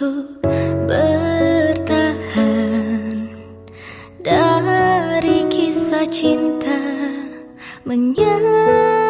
untuk bertahan dari kisah cinta menyatu.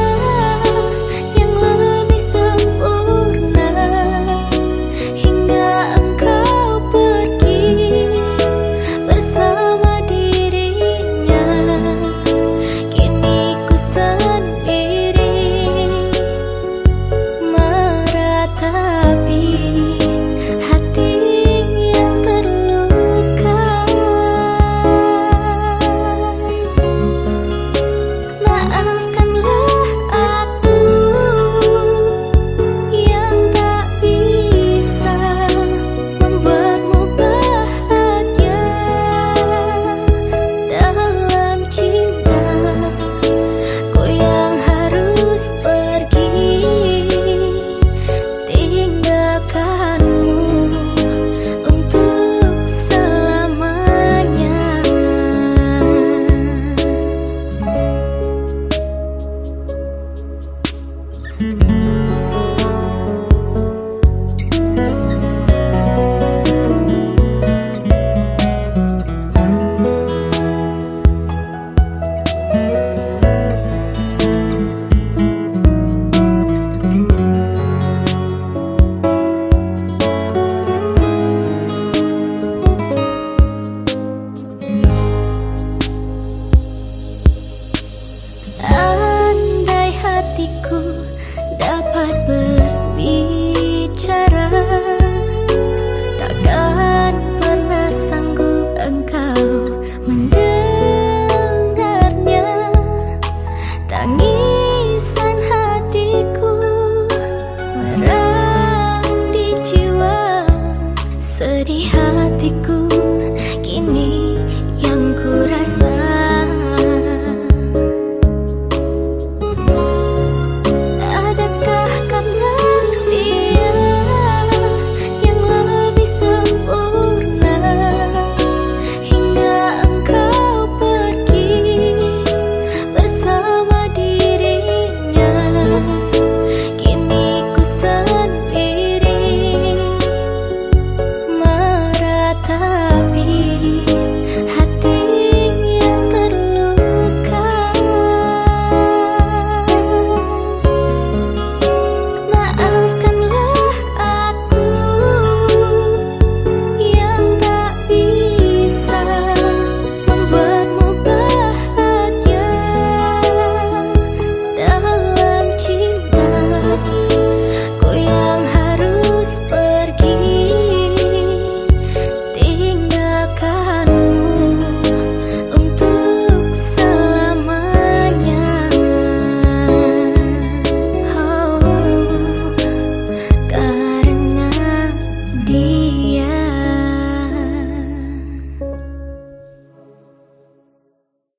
sedih hatiku.